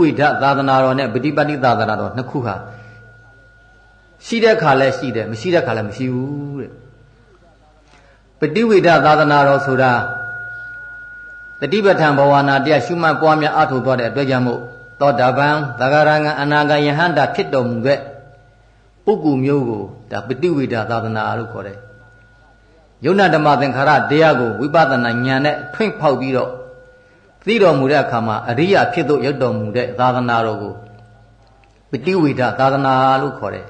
ဝိဒသာသနာတော်နဲ့ပฏิပတ်တိသာသနာတော်နှစ်ခုဟာရှိတဲ့ခါလဲရှိတယ်မရှိတဲ့ခါလဲမရှိဘူးတဲ့ပฏิဝိဒသာသနာတော်ဆိုတာတတိပဋ္ဌာန်ဘဝနာတရားရှုမှတ်ပွားများအထောက်သွားတဲ့အတွက်ကြောင့်မို့သောတာပန်သဂရငံအနာဂယဟန္တာဖြစ်တော်မူတဲ့ပုဂ္ဂိုလ်မျိုးကိုဒါပฏิဝိဒသာသနာလို့ခေါ်တယ်ယုံနာဓမ္မသင်္ခါရတရားကိုဝိပဿနာဉာဏ်နဲ့ထွင့်ဖောက်ပြီးတော့ သိတော်မူတဲ့အခါမှာအရိယာဖြစ်သို့ရောက်တော်မူတဲ့သာသနာတော်ကိုပฏิဝိဒသာသနာလို့ခေါ်တယ်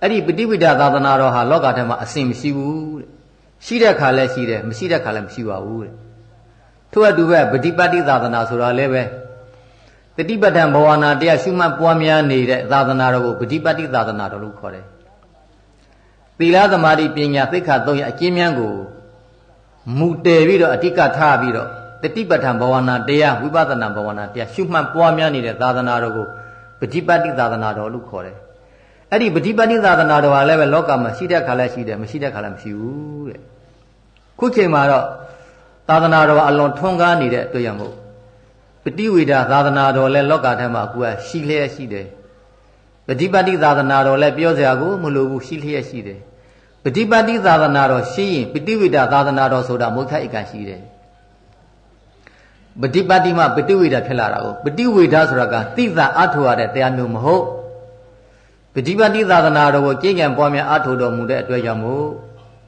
အဲ့ဒီပฏิဝိဒသာသနာတော်ဟာလောကထဲမှာအစဉ်မရှိဘူးတဲ့ရှိတဲ့ခါလဲရှိတယ်မရှိတဲ့ခါလဲမရှိပါဘူးတဲ့ထို့အတူပဲပฏิပတ်တိသာသနာဆိုတာလည်းပဲတတိပဋ္ဌာန်ဘဝနာတရားရှုမှတ်ပွားများနေတဲ့သာသနာတော်ကိုပฏิပတ်တိသာသနာတော်လို့ခေါ်တယ်သီလသမာဓိပညာသိက္ခာသုံးရအကျဉ်းမြန်းကိုမူတည်ပြီးတော့အတိကထားပြီးတော့ တတိပဋ္ဌာန်ဘဝနာတရားဝိပဿနာဘဝနာတရားရှုမှတ်ပွားများနေတဲ့သာသနာတော်ကိုပฏิပတ်တိသာသနာတော်လို့ခေါ်တယ်အဲ့ဒီပฏิပတ်တိသာသနာတော်ဟာလည်းပဲလောကမှာရှိတဲ့ခါလဲရှိတယ်မရှိတဲ့ခါလဲမရှိဘူးတဲ့ခုချိန်မှာတော့သာသနာတော်အလွန်ထွန်းကားနေတဲ့အတွက်ရမို့ပฏิဝေဒသာသနာတော်လဲလောကထဲမှာအခုကရှိလျက်ရှိတယ်ပฏิပတ်တိသာသနာတော်လဲပြောစရာကိုမလိုဘူးရှိလျက်ရှိတယ်ပฏิပတ်တိသာသနာတော်ရှိရင်ပฏิဝေဒသာသနာတော်ဆိုတာမုခဧကရှိတယ် ပฏิပတ်တိမှပฏิဝေဒဖြစ်လာတာကိုပฏิဝေဒဆိုတာကသိသာအထောရတဲ့တရားမျိုးမဟုတ်ပฏิပတ်တိသာသနာတော်ကိုကျင့်ကြံပွားများအထောတော်မူတဲ့အတွက်ကြောင့်မို့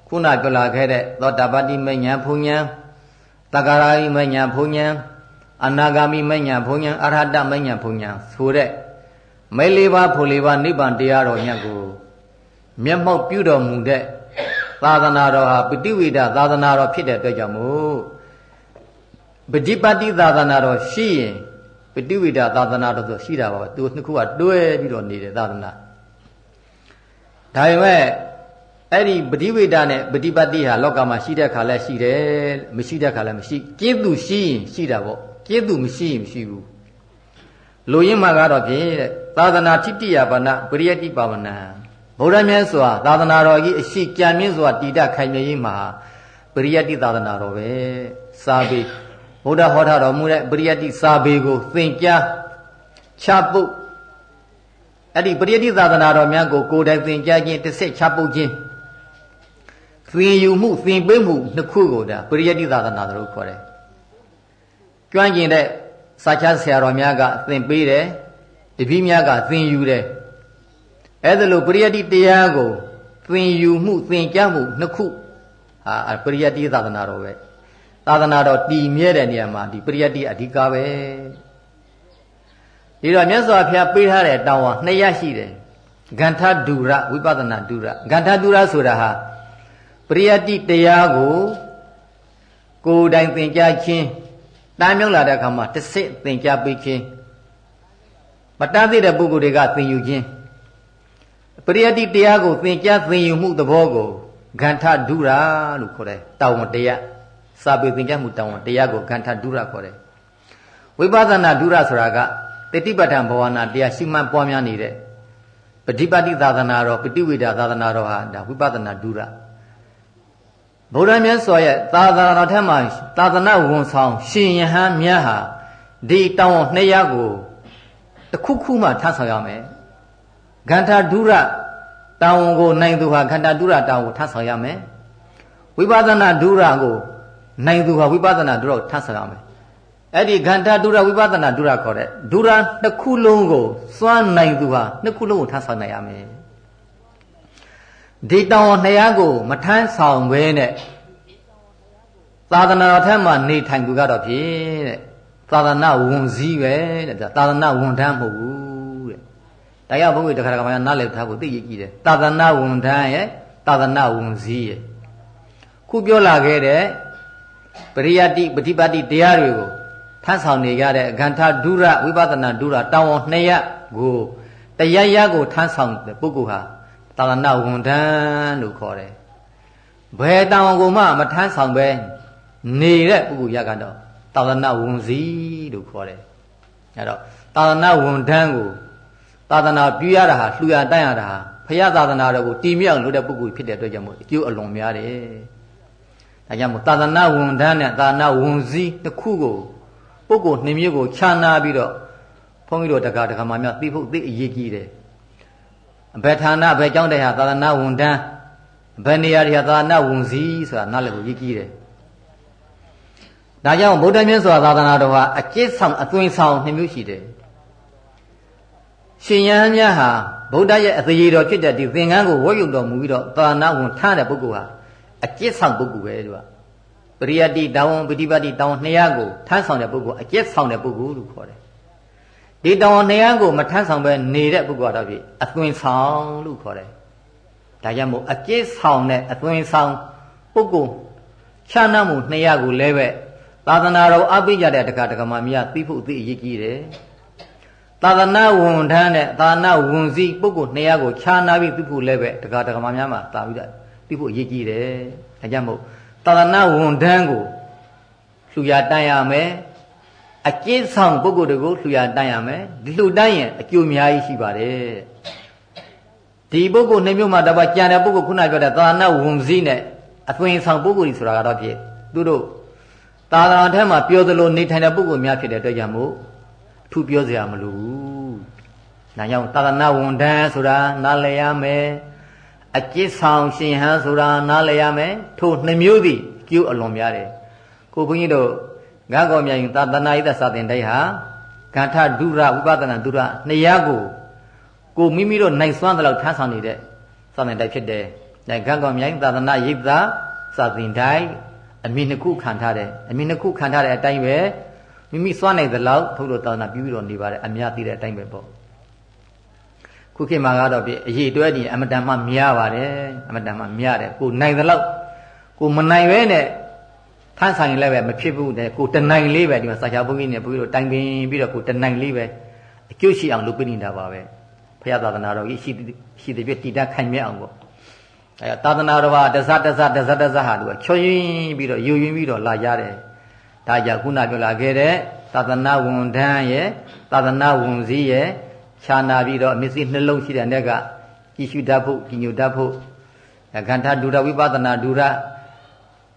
ခုနပြောလာခဲ့တဲ့သောတာပတ္တိမဉ္ဇဉ်ဘုံဉ္ဇဉ်တဂရာယိမဉ္ဇဉ်ဘုံဉ္ဇဉ်အနာဂါမိမဉ္ဇဉ်ဘုံဉ္ဇဉ်အရဟတမဉ္ဇဉ်ဘုံဉ္ဇဉ်ဆိုတဲ့မဲလေးပါးဖို့လေးပါးနိဗ္ဗာန်တရားတော်ညတ်ကိုမျက်မှောက်ပြုတော်မူတဲ့သာသနာတော်ဟာပฏิဝေဒသာသနာတော်ဖြစ်တဲ့အတွက်ကြောင့်မို့ ့ ပฏิပတ်တိသာသနာတော်ရှိရင်ပฏิဝေဒသာသနာတော်ဆိုရှိတာပါပဲသူနှစ်ခုကတွဲပြီးတော့နေတဲ့သာသနာဒါပေမဲ့အဲ့ဒီပฏิဝေဒနဲ့ပฏิပတ်တိဟာလောကမှာရှိတဲ့ခါလဲရှိတယ်မရှိတဲ့ခါလဲမရှိကျင့်သူရှိရင်ရှိတာပေါ့ကျင့်သူမရှိရင်မရှိဘူးလူရင်းမှာကတော့ဖြင့်သာသနာထိတိယဘာနာပရိယတိပါဝနာဗုဒ္ဓမြတ်စွာသာသနာတော်ကြီးအရှိကြံမြင့်စွာတည်တတ်ခိုင်မြဲရေးမှာပရိယတိသာသနာတော်ပဲစာပေ ဗုဒ္ဓဟောထားတော်မူတဲ့ပရိယတိစာပေကိုသင်ကြားချပုတ်အဲ့ဒီပရိယတိသာသနာတော်များကိုကိုယ်တိုင်သင်ကြားခြင်းတစ်ဆက်ချပုတ်ခြင်းသင်ယူမှုသင်ပေးမှုနှစ်ခုကိုဒါပရိယတိသာသနာတော်ခေါ်တယ်ကျွမ်းကျင်တဲ့စာချဆရာတော်များကသင်ပေးတယ်တပည့်များကသင်ယူတယ်အဲ့ဒါလို့ပရိယတိတရားကိုသင်ယူမှုသင်ကြားမှုနှစ်ခုဟာပရိယတိသာသနာတော်ပဲ သာသနာတော်တည်မြဲတဲ့နေရာမှာဒီပရိယတိအဓိကပဲဒီတော့မြတ်စွာဘုရားပေးထားတဲ့တောင်းဟာနှစ်ရရှိတယ်ဂန္ထဒူရဝိပဿနာဒူရဂန္ထဒူရဆိုတာဟာပရိယတိတရားကိုကိုယ်တိုင်သင်ကြားခြင်းတားမြုပ်လာတဲ့အခါမှာတစ်စစ်သင်ကြားပေးခြင်းမတတ်သိတဲ့ပုဂ္ဂိုလ်တွေကသင်ယူခြင်းပရိယတိတရားကိုသင်ကြားသင်ယူမှုသဘောကိုဂန္ထဒုရာလို့ခေါ်တယ်တောင်းဝတရား စာပေသင်ကြားမှုတောင်းဝတရားကိုဂန္ထဒုရာခေါ်တယ်ဝိပဿနာဒုရာဆိုတာကတတိပဋ္ဌာန်ဘဝနာတရားရှိမှန်ပွားများနေတဲ့ပฏิပတ်တိသာသနာတော်ပฏิဝေဒသာသနာတော်ဟာဒါဝိပဿနာဒုရာဗုဒ္ဓမြတ်စွာရဲ့သာသနာတော်ထက်မှာသာသနာဝန်ဆောင်ရှင်ယဟန်မြတ်ဟာဒီတောင်းနှစ်ရကိုတခုခုမှထဆောင်ရမယ်ဂန္ဓာဒုရတာဝန်ကိုနိုင်သူဟာဂန္ဓာဒုရတာဝန်ကိုထဆောင်ရမယ်ဝိပဿနာဒုရကို နိုင်သူဟာဝိပဿနာဒုရကိုထဆောင်ရမယ်အဲ့ဒီဂန္ဓာဒုရဝိပဿနာဒုရခေါ်တဲ့ဒုရတစ်ခုလုံးကိုစွမ်းနိုင်သူဟာနှစ်ခုလုံးကိုထဆောင်နိုင်ရမယ်ဒီတောင်နှစ်ကိုမထမ်းဆောင်ဘဲနဲ့သာသနာတော်ထက်မှနေထိုင်သူကတော့ဖြင့်တဲ့သာသနာဝန်စည်းပဲတဲ့သာသနာဝန်ထမ်းမဟုတ်ဘူးတဲ့တရားဘုန်းကြီးတခါတခါမှနားလည်ထားဖို့သိရကြည့်တယ်သာသနာဝန်ထမ်းရဲ့သာသနာဝန်စည်းရဲ့ခုပြောလာခဲ့တဲ့ ပရိယတိပฏิပတ်တိတရားတွေကိုထမ်းဆောင်နေကြတဲ့ဂန္ဓာဒုရဝိပဿနာဒုရတောင်းဝန်နှစ်ရကိုတရားရကိုထမ်းဆောင်တဲ့ပုဂ္ဂိုလ်ဟာသာသနာဝန်ထမ်းလို့ခေါ်တယ်ဘယ်တောင်းကိုမှမထမ်းဆောင်ပဲနေတဲ့ပုဂ္ဂိုလ်ရကတော့သာသနာဝန်စည်းလို့ခေါ်တယ်အဲတော့သာသနာဝန်ထမ်းကိုသာသနာပြုရတာဟာလှူရတန်းရတာဟာဖရာသာသနာတော်ကိုတည်မြောက်လို့တဲ့ပုဂ္ဂိုလ်ဖြစ်တဲ့အတွက်ကြောင့်မို့အကျိုးအလွန်များတယ် ဒါကြောင့်မို့သာသနာဝန်ထမ်းနဲ့သာသနာဝန်စည်းတစ်ခုကိုပုဂ္ဂိုလ်နှမျိုးကိုခြားနာပြီးတော့ဘုန်းကြီးတို့တက္ကတက္ကမများသိဖို့သိအရေးကြီးတယ်ဘယ်ဌာနဘယ်ကျောင်းတဲ့ဟာသာသနာဝန်ထမ်းဘယ်နေရာတွေဟာသာသနာဝန်စည်းဆိုတာနားလည်ဖို့ရည်ကြီးတယ်ဒါကြောင့်ဗုဒ္ဓမြတ်စွာသာသနာတော်ဟာအကျင့်ဆောင်အသွင်ဆောင်နှစ်မျိုးရှိတယ်ရှင်ယဟန်များဟာဗုဒ္ဓရဲ့အသေးတော်ဖြစ်တဲ့ဒီသင်္ကန်းကိုဝတ်ယူတော်မူပြီးတော့သာနာဝန်ထားတဲ့ပုဂ္ဂိုလ်ဟာ အကျင့်ဆောင်ပုဂ္ဂိုလ်ပဲသူကပရိယတိတောင်းပฏิပတ်တိတောင်း200ကိုထမ်းဆောင်တဲ့ပုဂ္ဂိုလ်အကျင့်ဆောင်တဲ့ပုဂ္ဂိုလ်လို့ခေါ်တယ်ဒီတောင်း200ကိုမထမ်းဆောင်ပဲနေတဲ့ပုဂ္ဂိုလ်ကတော့ဖြစ်အသွင်ဆောင်လို့ခေါ်တယ်ဒါကြောင့်မို့အကျင့်ဆောင်တဲ့အသွင်ဆောင်ပုဂ္ဂိုလ်ခြားနားမှု200ကိုလည်းပဲသာသနာတော်အပိကြတဲ့တက္ကတက္ကမများသိဖို့သိအရေးကြီးတယ်သာသနာဝန်ထမ်းနဲ့သာသနာဝန်စည်းပုဂ္ဂိုလ်200ကိုခြားနာပြီးသိဖို့လည်းပဲတက္ကတက္ကမများမှာသာပြီးတော့ သိဖို့အရေးကြီးတယ်ဒါကြောင့်မို့သာသနာဝန်ထမ်းကိုလှူရတန်းရမယ်အကျင့်ဆောင်ပုဂ္ဂိုလ်တွေကိုလှူရတန်းရမယ်ဒီလှူတန်းရင်အကျိုးအများကြီးရှိပါတယ်ဒီပုဂ္ဂိုလ်နှမျိုးမှာတပတ်ကြံတဲ့ပုဂ္ဂိုလ်ခုနပြောတဲ့သာသနာဝန်စည်းနဲ့အသွင်ဆောင်ပုဂ္ဂိုလ်ကြီးဆိုတာကတော့ဖြစ်သူတို့သာသနာထဲမှာပြောသလိုနေထိုင်တဲ့ပုဂ္ဂိုလ်များဖြစ်တဲ့အတွက်ကြောင့်မို့ထူပြောစရာမလိုဘူး။ဒါကြောင့်သာသနာဝန်ထမ်းဆိုတာနားလည်ရမယ်။ အကျစ်ဆောင်ရှင်ဟန်ဆိုတာနားလည်ရမယ်။ထို့နှမျိုးသည်ကျိုးအလွန်များတယ်။ကိုဘုန်းကြီးတို့ငါကောမြရင်သာသနာ့ဤသစာတင်တိုက်ဟာဂန္ထဒုရဝိပဿနာဒုရနှစ်ရာကိုကိုမိမိတို့နိုင်စွမ်းတဲ့လောက်ထမ်းဆောင်နေတဲ့စာတင်တိုက်ဖြစ်တယ်။ဒါဂန့်ကောမြရင်သာသနာ့ရိပ်သာစာတင်တိုက်အမိနှစ်ခုခံထားတယ်အမိနှစ်ခုခံထားတဲ့အတိုင်းပဲမိမိစွမ်းနိုင်သလောက်ဘုလို့သာသနာပြုပြီးတော့နေပါတယ်အများသိတဲ့အတိုင်းပဲပေါ့ ခုခေတ်မှာကတော့ပြအရေးတွဲနေအမတန်မှများပါတယ်အမတန်မှများတယ်ကိုနိုင်သလောက်ကိုမနိုင်ပဲနဲ့ထမ်းဆိုင်လည်းပဲမဖြစ်ဘူးတဲ့ကိုတနိုင်လေးပဲဒီမှာစာချဘုန်းကြီးနဲ့ဘုန်းကြီးတို့တိုင်ပင်ပြီးတော့ကိုတနိုင်လေးပဲအကျိုးရှိအောင်လုပ်ပေးနေတာပါပဲဘုရားသာသနာတော်ကြီးရှိရှိတဲ့ပြတည်တတ်ခိုင်မြဲအောင်ပေါ့အဲသာသနာတော်ဟာတဇတဇတဇတဇဟာသူကချွတ်ရင်းပြီးတော့ယူရင်းပြီးတော့လာကြတယ်ဒါကြောင့်ခုနပြောလာခဲ့တဲ့သာသနာဝန်ထမ်းရဲ့သာသနာဝန်စည်းရဲ့ ခြာနာပြီးတော့မျက်စိနှလုံးရှိတဲ့နေ့ကကြည်ရှုတတ်ဖို့ကြည်ညိုတတ်ဖို့ခန္ဓာဒုရဝိပဿနာဒုရ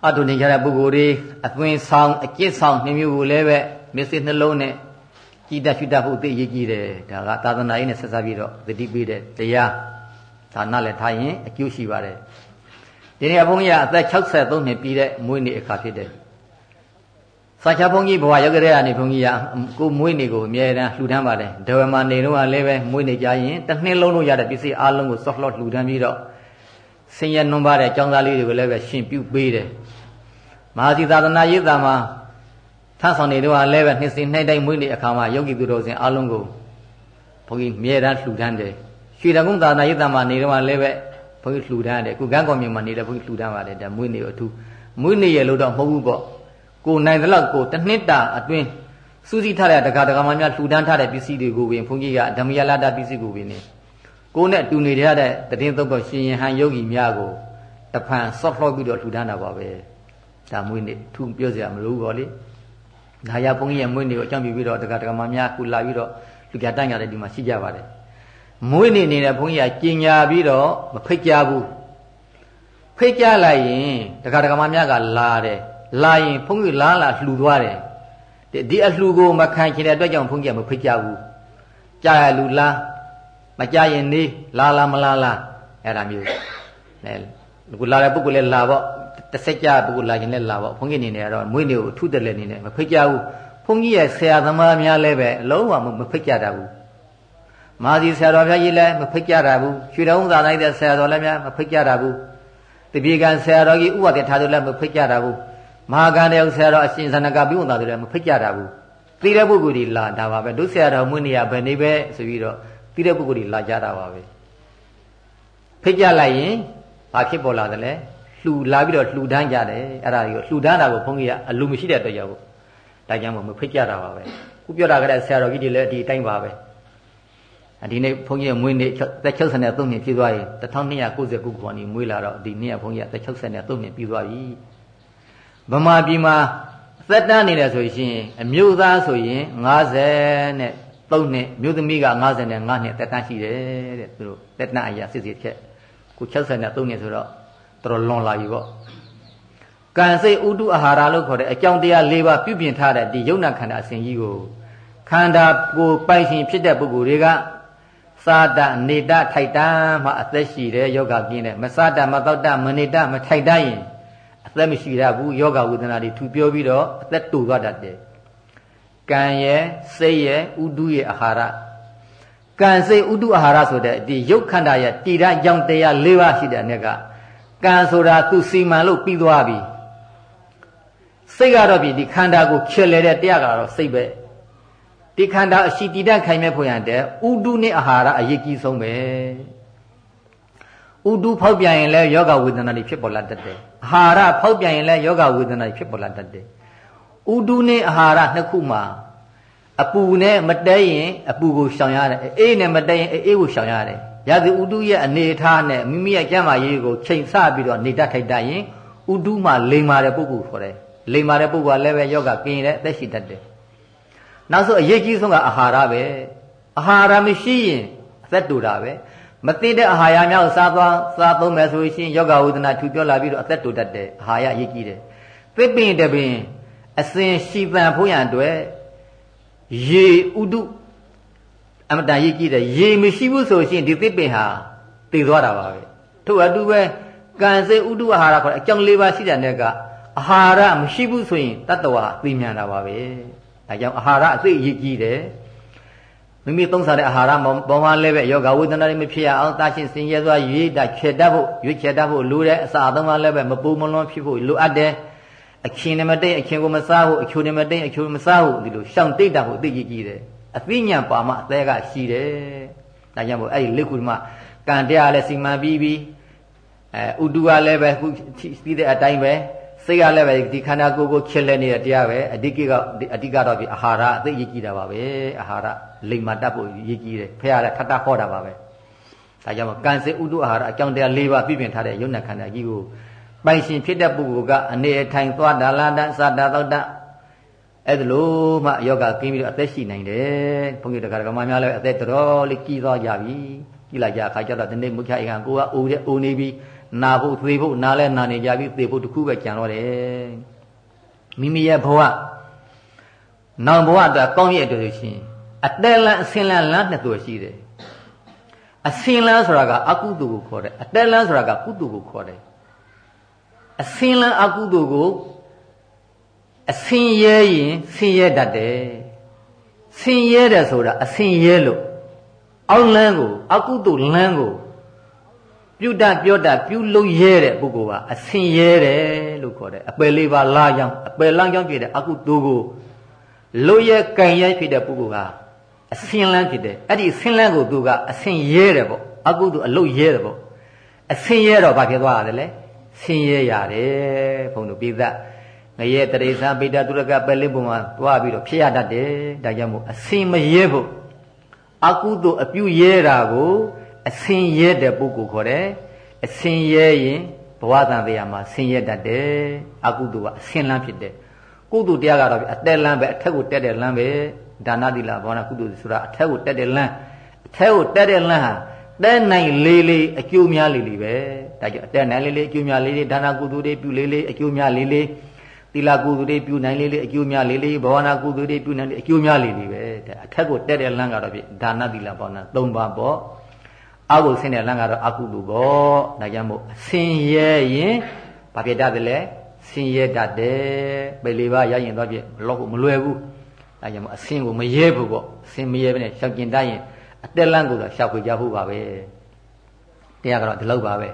အတုနေကြတဲ့ပုဂ္ဂိုလ်တွေအသွင်ဆောင်အကျင့်ဆောင်နှမျိုးကိုလည်းပဲမျက်စိနှလုံးနဲ့ကြည်တတ်ရှုတတ်ဖို့သိရကြည့်တယ်ဒါကသာသနာရေးနဲ့ဆက်စပ်ပြီးတော့သတိပေးတဲ့တရားဒါနလည်းထားရင်အကျိုးရှိပါတယ်ဒီနေ့ဘုန်းကြီးကအသက်63နှစ်ပြည့်တဲ့မွေးနေ့အခါဖြစ်တယ် စာချဘုန်းကြီးဘဝရောက်ကြတဲ့အနေဘုန်းကြီးကကိုမွေးနေ့ကိုအမြဲတမ်းလှူဒန်းပါတယ်ဒဝမနေတော့လည်းပဲမွေးနေ့ကြရင်တစ်နှစ်လုံးလုံးရတဲ့ပစ္စည်းအားလုံးကို soft lot လှူဒန်းပြီးတော့ဆင်းရဲနှွန်ပါတဲ့ကျောင်းသားလေးတွေကိုလည်းပဲရှင်ပြုပေးတယ်မဟာစီသာသနာရေးတာမှာထမ်းဆောင်နေတော့လည်းပဲနှစ်စဉ်နှစ်တိုင်းမွေးနေ့အခါမှာယောဂီသူတော်စင်အားလုံးကိုဘုန်းကြီးအမြဲတမ်းလှူဒန်းတယ်ရွှေတကုန်းသာသနာရေးတာမှာနေတော့လည်းပဲဘုန်းကြီးလှူဒန်းတယ်အခုကန်းကော်မြေမှာနေတဲ့ဘုန်းကြီးလှူဒန်းပါတယ်ဒါမွေးနေ့ကိုအထူးမွေးနေ့ရဲ့လို့တော့မဟုတ်ဘူးပေါ့ ကိုနိုင်သလောက်ကိုတစ်နှစ်တာအတွင်းစူးစီးထားတဲ့ဒကာဒကာမများလှူဒန်းထားတဲ့ပစ္စည်းတွေကိုပင်ဘုန်းကြီးကဓမ္မယလာတပစ္စည်းကိုပင်နေကိုနဲ့တူနေရတဲ့တည်င်းသုံးပေါ်ရှင်ရင်ဟန်ယောဂီများကိုတဖန်ဆော့လှော့ပြီးတော့လှူဒန်းတာပါပဲဒါမွေးနေ့သူပြောစရာမလိုဘူးပေါ့လေဒါရဘုန်းကြီးရဲ့မွေးနေ့ကိုအကြောင်းပြပြီးတော့ဒကာဒကာမများခုလာပြီးတော့လူကြတိုင်ကြတဲ့ဒီမှာရှိကြပါတယ်မွေးနေ့နေနဲ့ဘုန်းကြီးကကြင်ညာပြီးတော့မဖိတ်ကြဘူးဖိတ်ကြလိုက်ရင်ဒကာဒကာမများကလာတယ် လာရင်ဘုန်းကြီးလားလာလှူသွားတယ်ဒီအလှူကိုမခံချင်တဲ့အတွက်ကြောင့်ဘုန်းကြီးကမဖိတ်ကြဘူးကြာရလူလားမကြရင်နေလာလာမလာလာအဲ့ဒါမျိုးအဲခုလာတဲ့ပုဂ္ဂိုလ်လည်းလာပေါ့တစ်စက်ကြပုဂ္ဂိုလ်လာရင်လည်းလာပေါ့ဘုန်းကြီးအနေနဲ့ကတော့မွေးနေ့ကိုထုတယ်လည်းနေနဲ့မဖိတ်ကြဘူးဘုန်းကြီးရဲ့ဆရာသမားများလည်းပဲအလုံးဝမဖိတ်ကြတာဘူးမာစီဆရာတော်ဘုရားကြီးလည်းမဖိတ်ကြတာဘူးရွှေတော်ဥသာနိုင်တဲ့ဆရာတော်လည်းများမဖိတ်ကြတာဘူးတပြေကံဆရာတော်ကြီးဥပဒေထားသူလည်းမဖိတ်ကြတာဘူး မဟာကံတဲ့ဆရာတော်အရှင်ဇနကပြုံးတာတွေလည်းမဖိတ်ကြတာဘူးသိတဲ့ပုဂ္ဂိုလ်တွေလာဒါပါပဲတို့ဆရာတော်မွေးနေရဘယ်နေပဲဆိုပြီးတော့သိတဲ့ပုဂ္ဂိုလ်တွေလာကြတာပါပဲဖိတ်ကြလိုက်ရင်ဘာဖြစ်ပေါ်လာသလဲလှူလာပြီးတော့လှူဒန်းကြတယ်အဲ့ဒါကြီးကိုလှူဒန်းတာကိုဘုန်းကြီးကအလိုမရှိတဲ့အတွက်ကြောင့်ဒါကြောင့်မဖိတ်ကြတာပါပဲခုပြောတာကလည်းဆရာတော်ကြီးတွေလည်းဒီအတိုင်းပါပဲဒီနေ့ဘုန်းကြီးရဲ့မွေးနေ့သက်63နှစ်ပြည့်သွားရင်1299ခုကနေမွေးလာတော့ဒီနေ့ကဘုန်းကြီးကသက်63နှစ်ပြည့်သွားပြီ ဗမာပြည်မှာသက်တမ်းနေတယ်ဆိုရင်အမျိုးသားဆိုရင်50နဲ့3နှစ်မြို့သမီးက55နှစ်သက်တမ်းရှိတယ်တဲ့သူတို့သက်တမ်းအရာစစ်စစ်ချက်ခု60နဲ့3နှစ်ဆိုတော့တော်တော်လွန်လာပြီပေါ့ကံစိတ်ဥတုအာဟာရလို့ခေါ်တဲ့အကြောင်းတရား၄ပါးပြုပြင်ထားတဲ့ဒီယုံနာခန္ဓာအစဉ်ကြီးကိုခန္ဓာကိုယ်ပိုင်ရှင်ဖြစ်တဲ့ပုဂ္ဂိုလ်တွေကစာတနေတထိုက်တမှအသက်ရှိတယ်ယောဂပြင်းတယ်မစတမသောတမနေတမထိုက်တရင် အသက်မရှိရဘူးယောဂဝေဒနာတွေထူပြောပြီးတော့အသက်တူသွားတတ်တယ်ကံရဲ့စိတ်ရဲ့ဥဒုရဲ့အာဟာရကံစိတ်ဥဒုအာဟာရဆိုတဲ့ဒီရုပ်ခန္ဓာရဲ့တည်ရကြောင့်တရား၄ပါးရှိတဲ့အ ਨੇ ကကံဆိုတာသူစီမံလို့ပြီးသွားပြီစိတ်ကတော့ပြီဒီခန္ဓာကိုချဲ့လေတဲ့တရားကတော့စိတ်ပဲဒီခန္ဓာအရှိတည်တတ်ခိုင်မဲ့ဖို့ရတဲ့ဥဒုနဲ့အာဟာရအရေးကြီးဆုံးပဲ ဥဒုဖောက်ပြန်ရင်လည်းယောဂဝေဒနာတွေဖြစ်ပေါ်လာတတ်တယ်အာဟာရဖောက်ပြန်ရင်လည်းယောဂဝေဒနာတွေဖြစ်ပေါ်လာတတ်တယ်ဥဒုနဲ့အာဟာရနှစ်ခုမှာအပူနဲ့မတဲရင်အပူကိုရှောင်ရတယ်အေးနဲ့မတဲရင်အေးကိုရှောင်ရတယ်ရာဇဥဒုရဲ့အနေအထားနဲ့မိမိရဲ့ကျမ်းမာရေးကိုချိန်ဆပြီးတော့နေတတ်ထိုက်တတ်ရင်ဥဒုမှလိမ်မာတဲ့ပုဂ္ဂိုလ်ခေါ်တယ်လိမ်မာတဲ့ပုဂ္ဂိုလ်ကလည်းပဲယောဂกินတဲ့အသက်ရှိတတ်တယ်နောက်ဆုံးအရေးကြီးဆုံးကအာဟာရပဲအာဟာရမရှိရင်အသက်တူတာပဲ မသိတဲ့အာဟာရများကိုစားသွားစားသုံးမယ်ဆိုရင်ယောဂဝေဒနာထူပြောလာပြီးတော့အသက်တူတတ်တယ်အာဟာရအရေးကြီးတယ်သစ်ပင်တပင်အစဉ်ရှိပန်ဖို့ရန်အတွက်ရေဥဒုအမတန်ရေးကြည့်တယ်ရေမရှိဘူးဆိုရှင်ဒီသစ်ပင်ဟာတည်သွားတာပါပဲထို့အတူပဲကံစေဥဒုအာဟာရခေါ်အကြောင်း၄ပါးရှိတဲ့နဲ့ကအာဟာရမရှိဘူးဆိုရင်တတ္တဝါသိမြန်တာပါပဲဒါကြောင့်အာဟာရအသိရေးကြည့်တယ် မိမိသုံးစားတဲ့အာဟာရပေါ်မှာလည်းပဲယောဂဝေဒနာတွေမဖြစ်ရအောင်တာရှင်းစင်ရဲစွာရွေးတာခြေတတ်ဖို့ရွေးခြေတတ်ဖို့လိုတဲ့အစာအသုံးကလည်းပဲမပူမလွန်ဖြစ်ဖို့လိုအပ်တယ်အခင်နဲ့မတိတ်အခင်ကိုမစားဘူးအချိုနဲ့မတိတ်အချိုမစားဘူးဒီလိုရှောင်တိတ်တာဖို့သိကြည့်ကြည့်တယ်အသိဉာဏ်ပါမှအသေးကရှိတယ်ဒါကြောင့်မို့အဲ့ဒီလက်ခုမှကံတရားလည်းစီမံပြီးပြီးအဲဥတုကလည်းပဲခုသိတဲ့အတိုင်းပဲ စိတ်ကလည်းပဲဒီခန္ဓာကိုယ်ကိုချစ်လက်နေတဲ့တရားပဲအဓိကအဓိကတော့ဒီအာဟာရအသိရည်ကြည့်တာပါပဲအာဟာရလိမ္မာတတ်ဖို့ရည်ကြည့်တယ်ဖះရထထဟောတာပါပဲဒါကြောင့်ကံစေဥတုအာဟာရအကြောင်းတရား၄ပါးပြည့်ပြင်ထားတဲ့ယုံနာခန္ဓာကြီးကိုပိုင်ရှင်ဖြစ်တဲ့ပုဂ္ဂိုလ်ကအနေအထိုင်သွားတာလာတာစတာတော့တာအဲ့ဒါလို့မှယောဂကင်းပြီးတော့အသက်ရှိနိုင်တယ်ဘုန်းကြီးတရားဓမ္မများလည်းအသက်တော်လေးကြီးသွားကြပြီကြီးလာကြခါကြတော့ဒီနေ့မုခအိမ်ကကိုကအိုးတဲ့အိုးနေပြီ နာဖို့သေဖို့နားလဲနာနေကြပြီသေဖို့တခုပဲကြံတော့တယ်မိမိရဲ့ဘဝနောင်ဘဝအတွက်ကောင်းရဲ့အတွက်ဆိုရှင်အတက်လန်းအစင်လန်းလန်းနှစ်သွယ်ရှိတယ်အစင်လန်းဆိုတာကအကုသိုလ်ကိုခေါ်တယ်အတက်လန်းဆိုတာကကုသိုလ်ကိုခေါ်တယ်အစင်လန်းအကုသိုလ်ကိုအစင်ရဲရင်ဆင်ရဲတတ်တယ်ဆင်ရဲတယ်ဆိုတာအစင်ရဲလို့အောက်လန်းကိုအကုသိုလ်လန်းကို ပြုတ်တပြောတပြုလို့ရဲတဲ့ပုဂ္ဂိုလ်ကအစင်ရဲတယ်လို့ခေါ်တယ်အပယ်လေးပါလာကြောင်းအပယ်လန်းကြောင်းဖြစ်တဲ့အကုသိုလ်ကိုလို့ရဲကံရဲဖြစ်တဲ့ပုဂ္ဂိုလ်ကအစင်လန်းဖြစ်တယ်အဲ့ဒီဆင်လန်းကိုသူကအစင်ရဲတယ်ပေါ့အကုသိုလ်အလုတ်ရဲတယ်ပေါ့အစင်ရဲတော့ဘာဖြစ်သွားတာလဲဆင်ရဲရတယ်ဘုန်းတို့ပိသငရဲတရေသာပိတတုရကပယ်လေးပုံမှာသွားပြီးတော့ဖြစ်ရတတ်တယ်ဒါကြောင့်မို့အစင်မရဲဖို့အကုသိုလ်အပြုရဲတာကို အစင်ရဲတဲ့ပုဂ္ဂိုလ်ခေါ်တယ်အစင်ရဲရင်ဘဝတန်တရားမှာဆင်ရဲတတ်တယ်အကုသိုလ်ကအစင်လန်းဖြစ်တယ်ကုသိုလ်တရားကတော့အတက်လန်းပဲအထက်ကိုတက်တဲ့လန်းပဲဒါနသီလဘာဝနာကုသိုလ်ဆိုတာအထက်ကိုတက်တဲ့လန်းအထက်ကိုတက်တဲ့လန်းဟာတဲနိုင်လေးလေးအကျိုးများလေးလေးပဲဒါကြောင့်အတက်နိုင်လေးလေးအကျိုးများလေးလေးဒါနကုသိုလ်တွေပြုလေးလေးအကျိုးများလေးလေးသီလကုသိုလ်တွေပြုနိုင်လေးလေးအကျိုးများလေးလေးဘာဝနာကုသိုလ်တွေပြုနိုင်လေးအကျိုးများလေးလေးပဲအထက်ကိုတက်တဲ့လမ်းကတော့ဖြင့်ဒါနသီလဘာဝနာ၃ပါးပေါ့ အောက်ကိုဆင်းတဲ့လမ်းကတော့အကုသိုလ်ပေါ့ဒါကြောင့်မို့ဆင်းရဲရင်ဘာဖြစ်တတ်တယ်လဲဆင်းရဲတတ်တယ်ပဲလေးပါးရရင်တော့ဖြင့်လောကမလွယ်ဘူးဒါကြောင့်မို့အဆင်းကိုမရဲဘူးပေါ့အဆင်းမရဲဘဲနဲ့ရှောက်ကျင်တတ်ရင်အတက်လန်းကိုတော့ရှောက်ခွေကြဖို့ပါပဲတရားကတော့ဒီလောက်ပါပဲ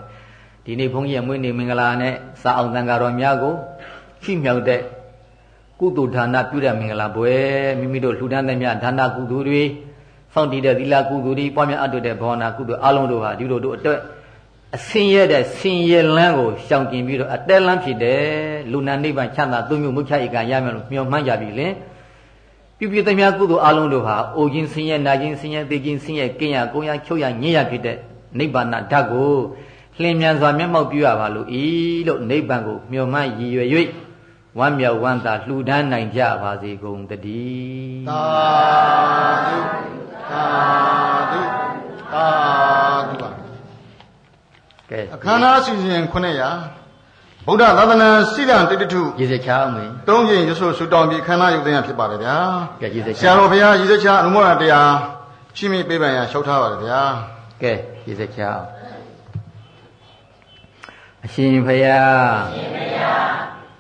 ဒီနေ့ဘုန်းကြီးရဲ့မွေးနေ့မင်္ဂလာနဲ့စာအောင်တန်ဃာတော်များကိုခိမြောက်တဲ့ကုသိုလ်ဒါနပြုတဲ့မင်္ဂလာပွဲမိမိတို့လှူဒန်းတဲ့မြဒါနကုသိုလ်တွေ စောင့်တည်တဲ့သီလကုသိုလ်တွေပွားများအပ်တဲ့ဘာဝနာကုသိုလ်အလုံးတို့ဟာဒီလိုတို့အတွက်အစင်ရတဲ့ဆင်ရလန်းကိုရှောင်ကျင်ပြီးတော့အတဲလန်းဖြစ်တယ်လူနာနိဗ္ဗာန်ချမ်းသာသုံးမျိုးမုခဧကရမယ်လို့မျှော်မှန်းကြပြီလင်ပြုပြသမျှကုသိုလ်အလုံးတို့ဟာအိုခြင်းဆင်းရဲနာခြင်းဆင်းရဲသိခြင်းဆင်းရဲကင်းရကိုရချုပ်ရညင်ရဖြစ်တဲ့နိဗ္ဗာန်ဓာတ်ကိုလျင်မြန်စွာမျက်မှောက်ပြုရပါလို့ဤလို့နိဗ္ဗာန်ကိုမျှော်မှန်းရည်ရွယ်၍ဝမ်းမြောက်ဝမ်းသာလှူဒန်းနိုင်ကြပါစေကုန်တည်းသာဓု သာဓုသာဓုပါကဲအခမ်းအနားစီစဉ်900ဗုဒ္ဓသာသနာစိတံတိတ္တထုရေစချအောင်မေသုံးရင်ရဆိုဆူတောင်းပြီးခန္ဓာယုတ်သိမ်းရဖြစ်ပါတယ်ဗျာကဲရေစချဆရာတော်ဘုရားရည်စချအနုမောဒနာတရားရှိမိပေးပန်ရလျှောက်ထားပါတယ်ဗျာကဲရေစချအောင်အရှင်ဖယားရှင်ဖယား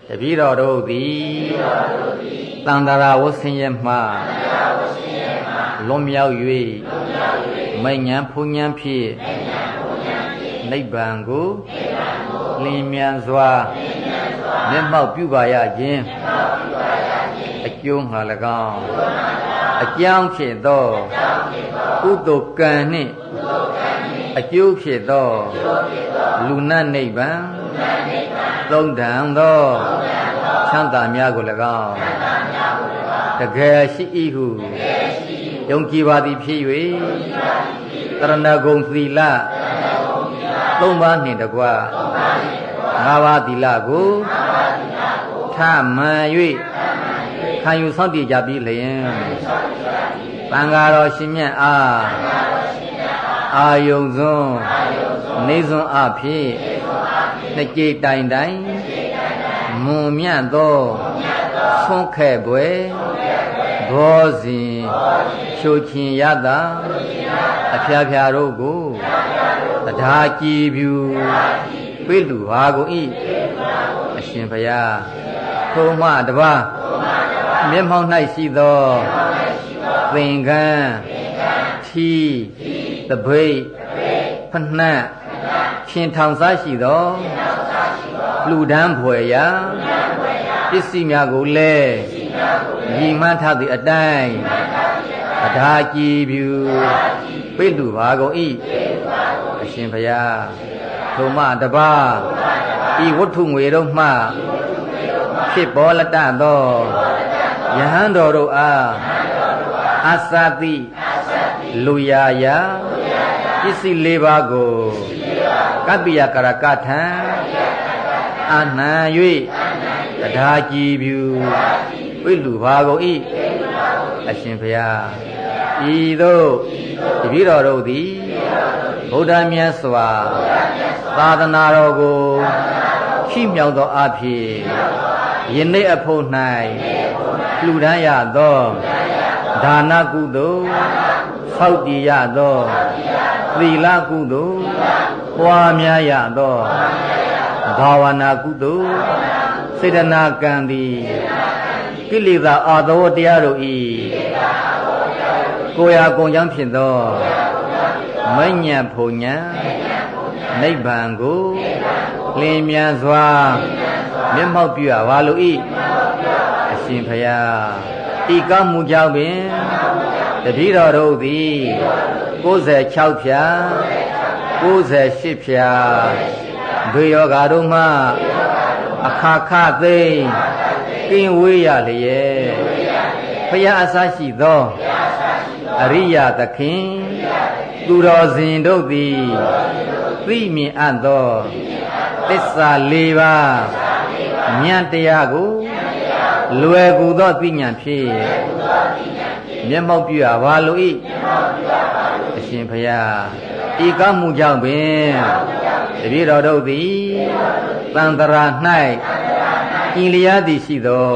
တပည့်တော်တို့သည်တပည့်တော်တို့သည်တန်တရာဝဆင်းရဲမှတန်တရာဝဆင်းရဲမှ လွန်မြောက်၍လွန်မြောက်၍မိညာဖုန်ညာဖြင့်မိညာဖုန်ညာဖြင့်နိဗ္ဗာန်ကိုနိဗ္ဗာန်ကိုလင်းမြန်စွာလင်းမြန်စွာမျက်မှောက်ပြုပါရခြင်းမျက်မှောက်ပြုပါရခြင်းအကျိုးငှာ၎င်းအကျိုးငှာ၎င်းအကြောင်းဖြစ်သောအကြောင်းဖြစ်သောကုသိုလ်ကံနှင့်ကုသိုလ်ကံနှင့်အကျိုးဖြစ်သောအကျိုးဖြစ်သောလူနတ်နိဗ္ဗာန်လူနတ်နိဗ္ဗာန်သုံးတန်သောသုံးတန်သောချမ်းသာများကို၎င်းချမ်းသာများကို၎င်းတကယ်ရှိ၏ဟုတကယ်ရှိ၏ ယုံကြည်ပါသည်ဖြစ်၍ယုံကြည်ပါသည်ဖြစ်၍တရဏဂုံသီလတရဏဂုံသီလသုံးပါးနှင့်တကွသုံးပါးနှင့်တကွငါးပါးသီလကိုငါးပါးသီလကိုထမှန်၍ထမှန်၍ခံယူဆောင်တည်ကြပြီးလျင်ခံယူဆောင်တည်ကြပြီးတန်ဃာတော်ရှင်မြတ်အားတန်ဃာတော်ရှင်မြတ်အားအာယုံစွန်းအာယုံစွန်းနေစွန်းအဖြစ်နေစွန်းအဖြစ်နှစ်ကြိမ်တိုင်တိုင်နှစ်ကြိမ်တိုင်တိုင်မွန်မြတ်သောမွန်မြတ်သောဆုံးခဲ့ပွဲဆုံးခဲ့ပွဲဘောဇင် ဘောဇင်ချိုချင်ရတာချိုချင်ရတာအဖျားဖျားတို့ကိုအဖျားဖျားတို့ကိုတရားကြည်ဖြူတရားကြည်ဖြူပြေလူဟာကုန်ဤပြေလူဟာကုန်အရှင်ဘုရားထုံးမတပါးထုံးမတပါးမျက်မှောက်၌ရှိသောမျက်မှောက်၌ရှိသောသင်္ကန်းသင်္ကန်းထီထီတပိတ်တပိတ်ဖနှက်ဖနှက်ရှင်ထောင်စားရှိသောရှင်ထောင်စားရှိသောလူဒန်းဖွယ်ရာလူဒန်းဖွယ်ရာပစ္စည်းများကိုလည်းပစ္စည်းများကိုလည်းညီမှန်းထားသည့်အတိုင်းညီမှန်းထားသည့် အတိုင်းအထာကြည်ဖြူပိတ်လူပါကုန်ဤပိတ်လူပါကုန်အရှင်ဘုရားထုံမတပါးဤဝတ္ထုငွေတို့မှဖြစ်ပေါ်လတ္တသောယဟန်တော်တို့အားအသတိလူယာယာပစ္စည်းလေးပါးကိုကပ္ပိယကရကထံအာနံ၍တရားကြည်ဖြူဝိလူပါကုန်ဤအရှင်ဘုရား ဤသို့တပည့်တော်တို့သည်ဗုဒ္ဓမြတ်စွာသာသနာတော်ကိုခိမြောက်သောအဖြစ်ယနေ့အဖို့၌လှူဒန်းရသောဒါနကုသိုလ်ဆောက်တည်ရသောသီလကုသိုလ်ပွားများရသောဘာဝနာကုသိုလ်စေတနာကံသည်ကိလေသာအာသောတရားတို့ဤ ကိုယ်ရာကုံကြောင့်ဖြစ်သောမဉ္ဇဉ်ဖုန်ညာနိဗ္ဗာန်ကိုလင်းမြန်စွာမျက်မှောက်ပြုရပါလို၏အရှင်ဖယားဤကောင်းမှုကြောင့်ပင်တတိတော်တို့သည်96ဖြာ98ဖြာဒွေယောဂါတို့မှအခါခသိမ့်ကင်းဝေးရလျက်ဖယားအစရှိသော အရိယသခင်သူတော်စင်တို့သည်သိမြင်အပ်သောသစ္စာ၄ပါးဉာဏ်တရားကိုလွယ်ကူသောသိဉာဏ်ဖြင့်မျက်မှောက်ပြုရပါလို၏အရှင်ဘုရားဤကောင်းမှုကြောင့်ပင်တပည့်တော်တို့သည်တန်တရာ၌ကြည်လျားသည်ရှိသော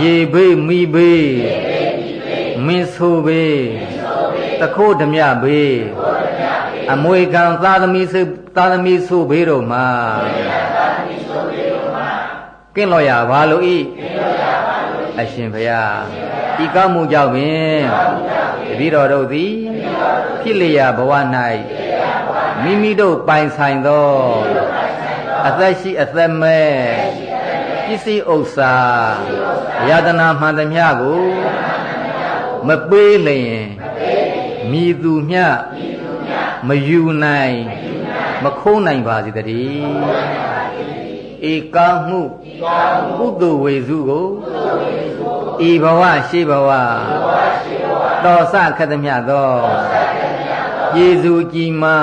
ရေဘေးမိဘေး မင်းဆိုဘေးတခိုးဓမြဘေးအမွေကံသာသမီစုသာသမီစုဘေးတို့မှာကင်းလို့ရပါလို့ဤအရှင်ဘုရားဤကောင်းမှုကြောင့်ပင်တပည့်တော်တို့သည်ဖြစ်လျာဘဝ၌မိမိတို့ပိုင်ဆိုင်သောအသက်ရှိအသက်မဲ့ပစ္စည်းဥစ္စာယတနာမှန်သမျှကို မပေးလျင်မြည်သူမျှမယူနိုင်မခိုးနိုင်ပါစေတည်းဧကာမှုကုသိုလ်ဝေစုကိုဤဘဝရှိဘဝတော်စခတ်သမျှသောယေစုကြည်မာ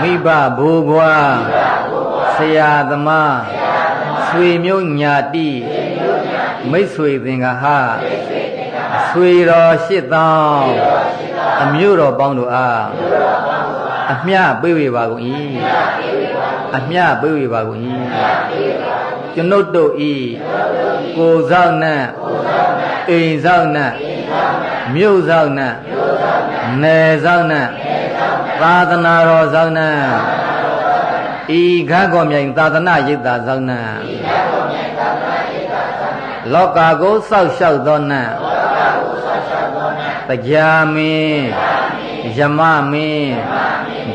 မိဘဘိုးဘွားဆရာသမားဆွေမျိုးညာတိမိတ်ဆွေသင်္ဃဟ ဆွေတော်ရှစ်သောင်းအမျိုးတော်ပေါင်းတို့အားအမျှပေးဝေပါကုန်၏အမြပေးဝေပါကုန်၏ကျွန်ုပ်တို့ဤကိုဆောင်နှင့်အိမ်ဆောင်နှင့်မြို့ဆောင်နှင့်နယ်ဆောင်နှင့်သာသနာတော်ဆောင်နှင့်ဤခါကောမြိုင်သာသနာရိပ်သာဆောင်နှင့်လောကကိုစောက်ရှောက်သောနှင့် တရားမင်းယမမင်း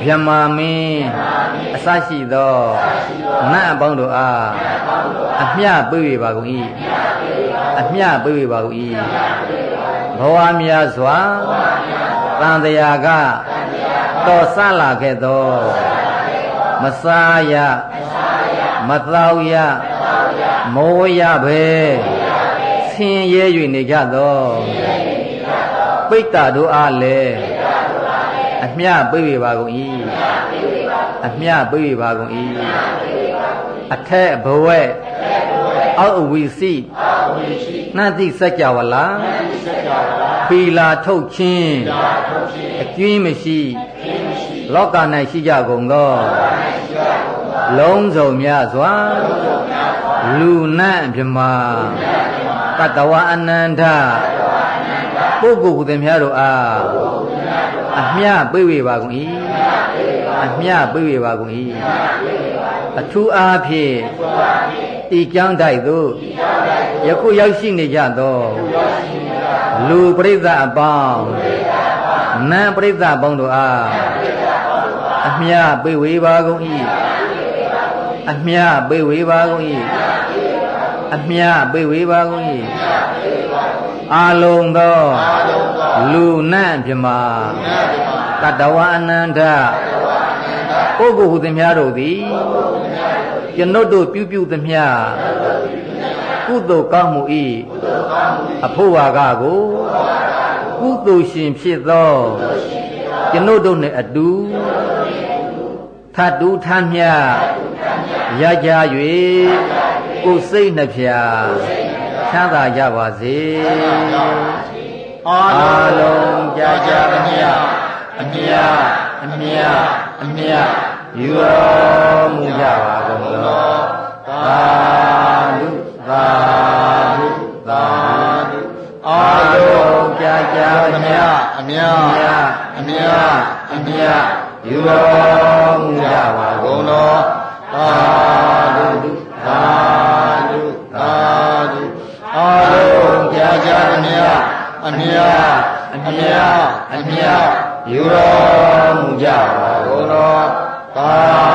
မြမမင်းအစရှိသောနတ်အပေါင်းတို့အားအမျှပေးဝေပါကုန်၏အမျှပေးဝေပါကုန်၏ဘဝမြတ်စွာတန်တရားကတော်ဆလာခဲ့သောမစားရမသောရမိုးရပဲဆင်းရဲ၍နေကြသော ပိဋ္ဌာတို့အားလည်းအမျှပေးဝေပါကုန်၏အမျှပေးဝေပါကုန်၏အထက်ဘဝဲအောက်အဝီစီနှတိစัจ java လာဖီလာထုတ်ခြင်းအကျွင်းမရှိလောက၌ရှိကြကုန်သောလုံးစုံများစွာလူနတ်မြမာတတဝအနန္တ ပုဂ္ဂိုလ်ဟူသည်များတို့အားအမျှပေးဝေပါကုန်၏အမျှပေးဝေပါကုန်၏အထူးအားဖြင့်ဤကြောင်းတိုက်သို့ယခုရောက်ရှိနေကြသောလူပရိသတ်အပေါင်းနံပရိသတ်ပေါင်းတို့အားအမျှပေးဝေပါကုန်၏အမျှပေးဝေပါကုန်၏အမျှပေးဝေပါကုန်၏ အာလုံးသောလူနတ်မြမာတတဝအနန္တပုဂ္ဂိုလ်ဟူသည်များတို့သည်ကျွန်ုပ်တို့ပြုပြုသမျှကုသိုလ်ကောင်းမှု၏အဖို့ဝါကကိုကုသိုလ်ရှင်ဖြစ်သောကျွန်ုပ်တို့နှင့်အတူထတူထမ်းမြရကြ၍ကိုယ်စိတ်နှဖျာ ချမ်းသာကြပါစေအာလုံးကြာကြာသမျှအမြအမြအမြယူတော်မူကြပါကုန်သောသာဓုသာဓုသာဓုအာလုံးကြာကြာသမျှအမြအမြအမြယူတော်မူကြပါကုန်သောသာဓုသာဓု ကြာကြာသမျှအမြအမြအမြယူတော်မူကြပါကုန်သောသာ